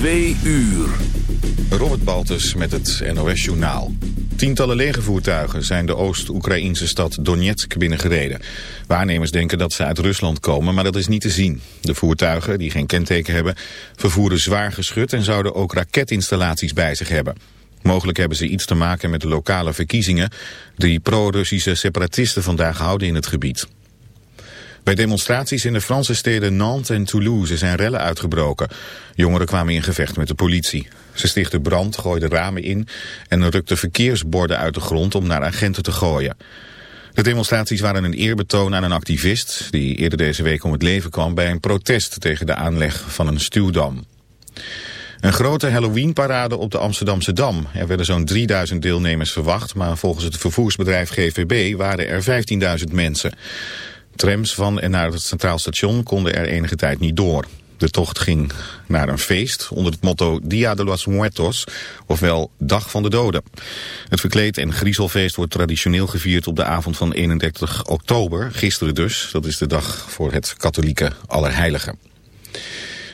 Twee uur. Robert Baltus met het NOS Journaal. Tientallen legervoertuigen zijn de Oost-Oekraïnse stad Donetsk binnengereden. Waarnemers denken dat ze uit Rusland komen, maar dat is niet te zien. De voertuigen, die geen kenteken hebben, vervoeren zwaar geschut... en zouden ook raketinstallaties bij zich hebben. Mogelijk hebben ze iets te maken met de lokale verkiezingen... die pro-Russische separatisten vandaag houden in het gebied. Bij demonstraties in de Franse steden Nantes en Toulouse zijn rellen uitgebroken. Jongeren kwamen in gevecht met de politie. Ze stichtten brand, gooiden ramen in en rukten verkeersborden uit de grond om naar agenten te gooien. De demonstraties waren een eerbetoon aan een activist die eerder deze week om het leven kwam bij een protest tegen de aanleg van een stuwdam. Een grote Halloween-parade op de Amsterdamse Dam. Er werden zo'n 3000 deelnemers verwacht, maar volgens het vervoersbedrijf GVB waren er 15.000 mensen. Trams van en naar het Centraal Station konden er enige tijd niet door. De tocht ging naar een feest onder het motto Dia de los Muertos, ofwel Dag van de Doden. Het verkleed- en griezelfeest wordt traditioneel gevierd op de avond van 31 oktober, gisteren dus. Dat is de dag voor het katholieke Allerheiligen.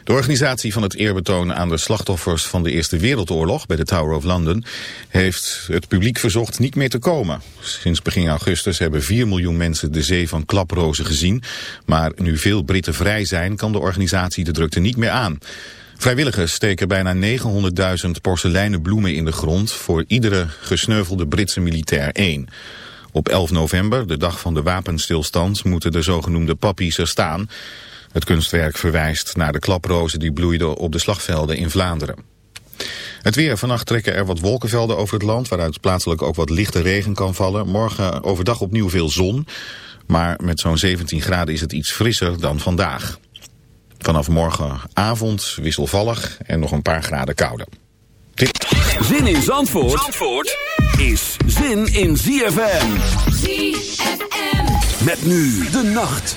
De organisatie van het eerbetoon aan de slachtoffers van de Eerste Wereldoorlog bij de Tower of London heeft het publiek verzocht niet meer te komen. Sinds begin augustus hebben 4 miljoen mensen de zee van klaprozen gezien. Maar nu veel Britten vrij zijn kan de organisatie de drukte niet meer aan. Vrijwilligers steken bijna 900.000 porseleinen bloemen in de grond voor iedere gesneuvelde Britse militair één. Op 11 november, de dag van de wapenstilstand, moeten de zogenoemde pappies er staan. Het kunstwerk verwijst naar de klaprozen die bloeiden op de slagvelden in Vlaanderen. Het weer. Vannacht trekken er wat wolkenvelden over het land... waaruit plaatselijk ook wat lichte regen kan vallen. Morgen overdag opnieuw veel zon. Maar met zo'n 17 graden is het iets frisser dan vandaag. Vanaf morgenavond wisselvallig en nog een paar graden kouder. Zin in Zandvoort, Zandvoort is zin in ZFM. ZFM. Met nu de nacht.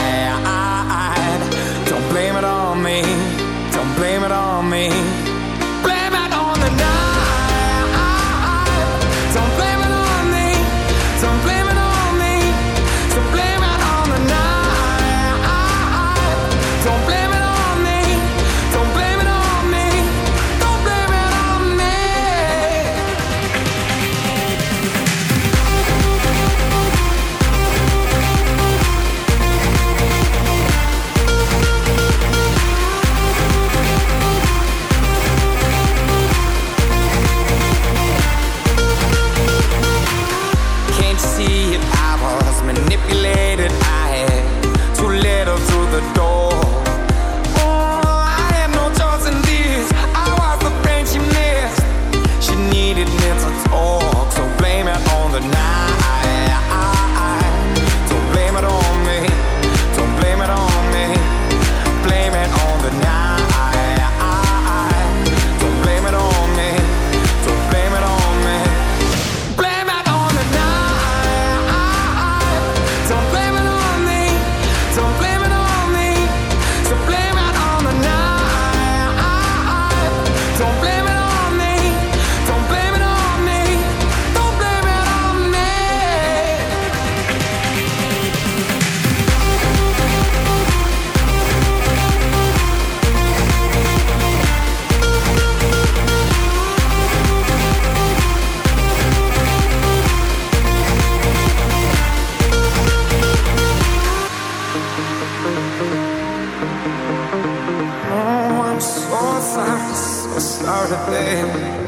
the thing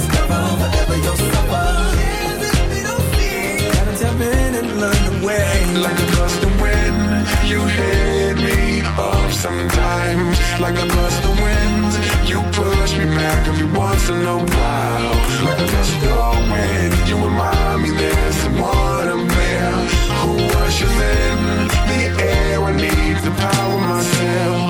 you Like a gust of wind, you hit me up sometimes. Like a gust of wind, you push me back every once in a while. Like a gust of wind, you remind me there's someone I'm there who in the air. Power myself.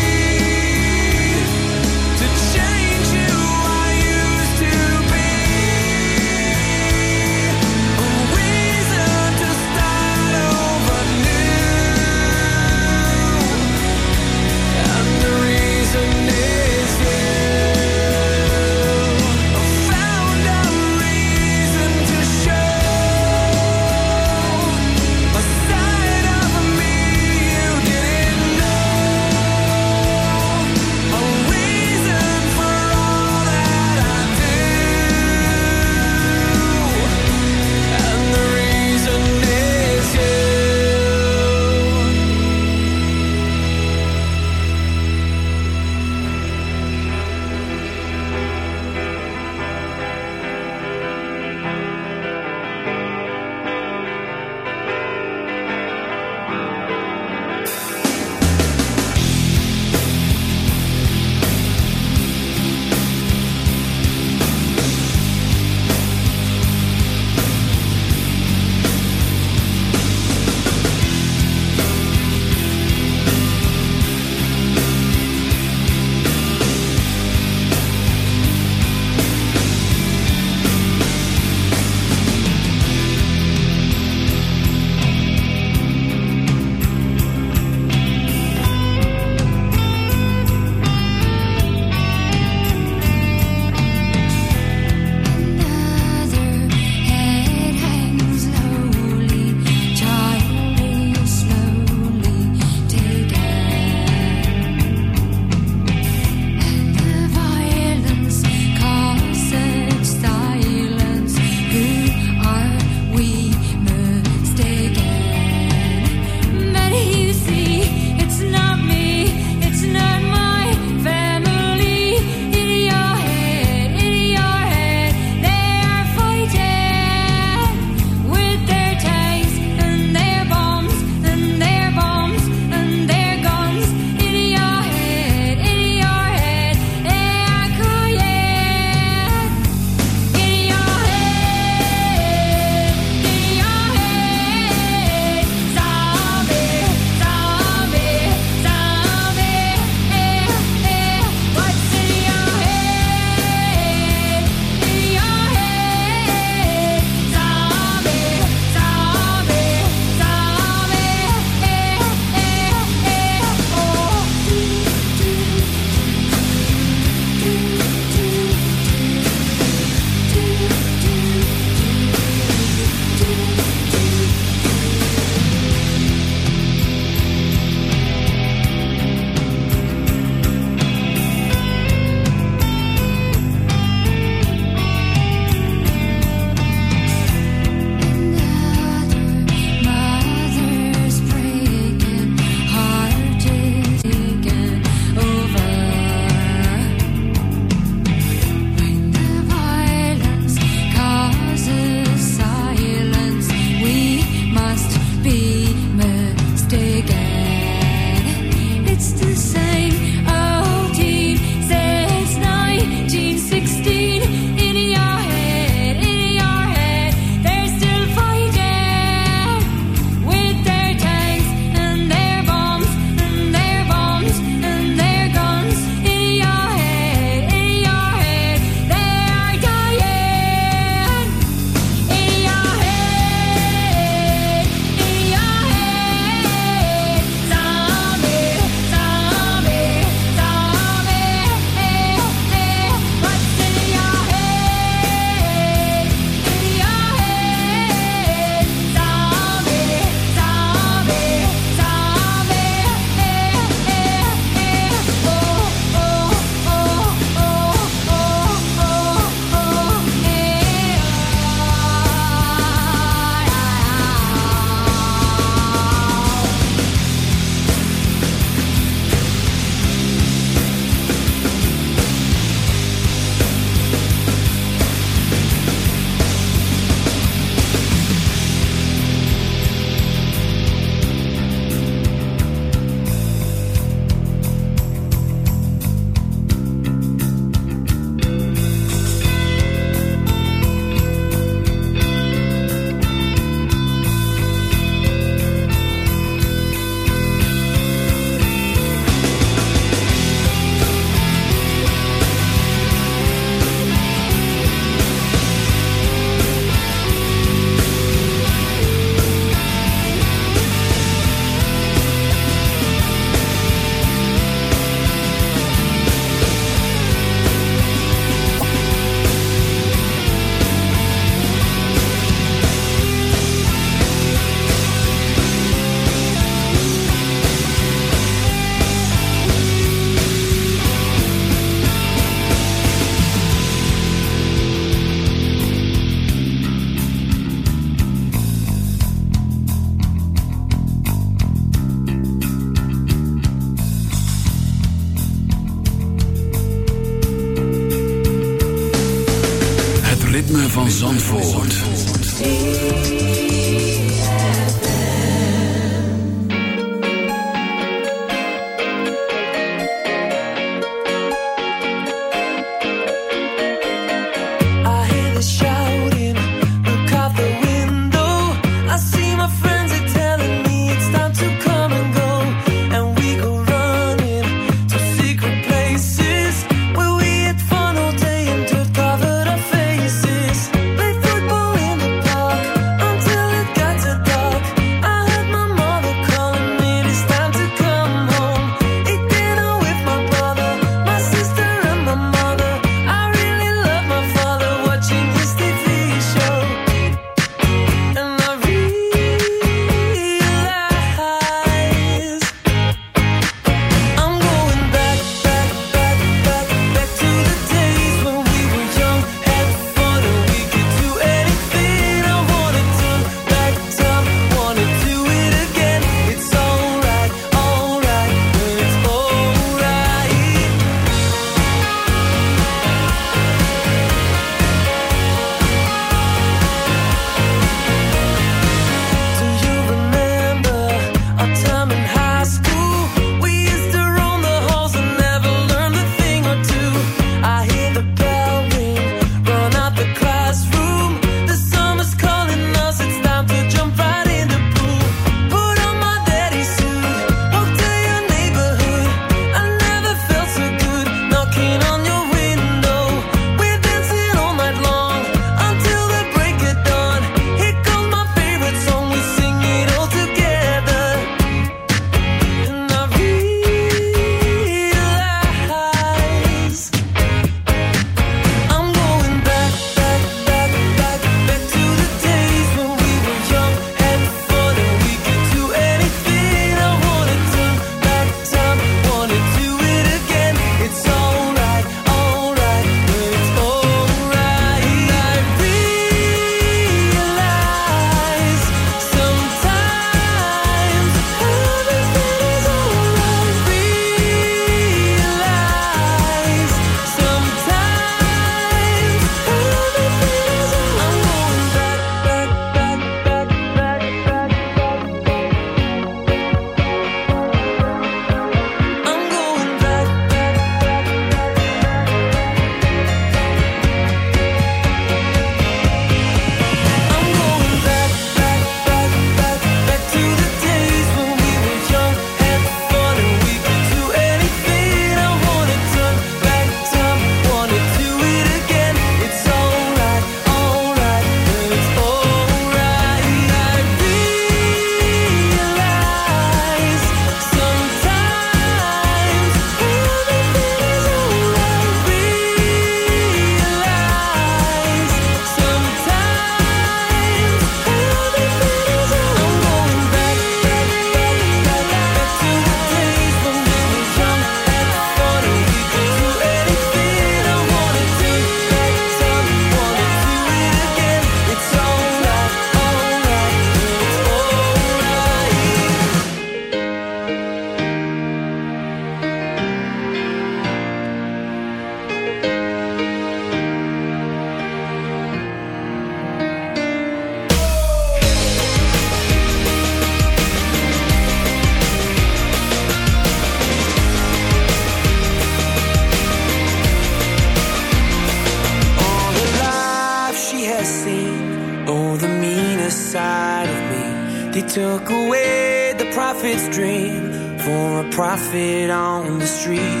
They took away the prophet's dream for a profit on the street.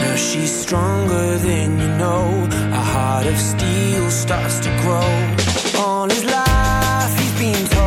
Now she's stronger than you know. A heart of steel starts to grow. All his life, he's been.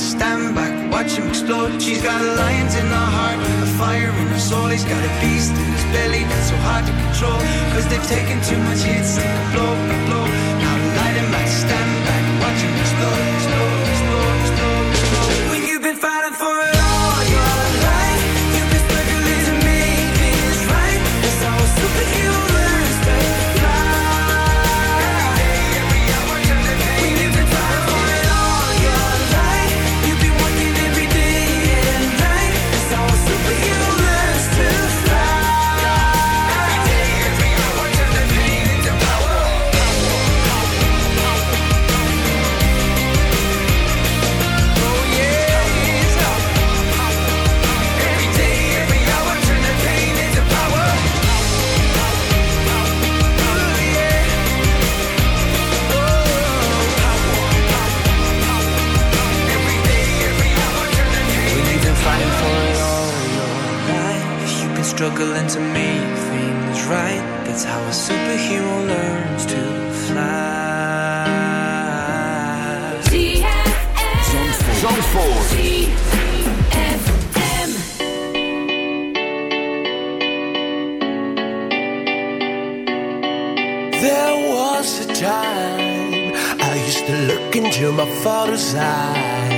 stand back, watch him explode. She's got a lions in her heart, a fire in her soul. He's got a beast in his belly that's so hard to control. Cause they've taken too much hits, take blow, blow. struggling to make things right. That's how a superhero learns to fly. Zandvoort. Zandvoort. There was a time I used to look into my father's eyes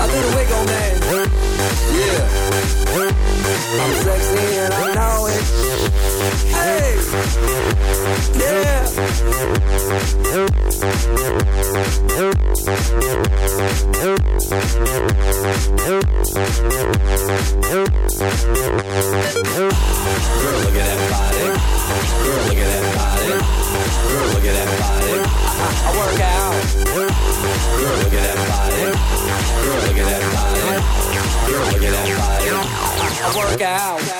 Do the wiggle, man. Yeah. I'm sexy and I know it. Hey. Yeah. Girl, look at that body. Work out.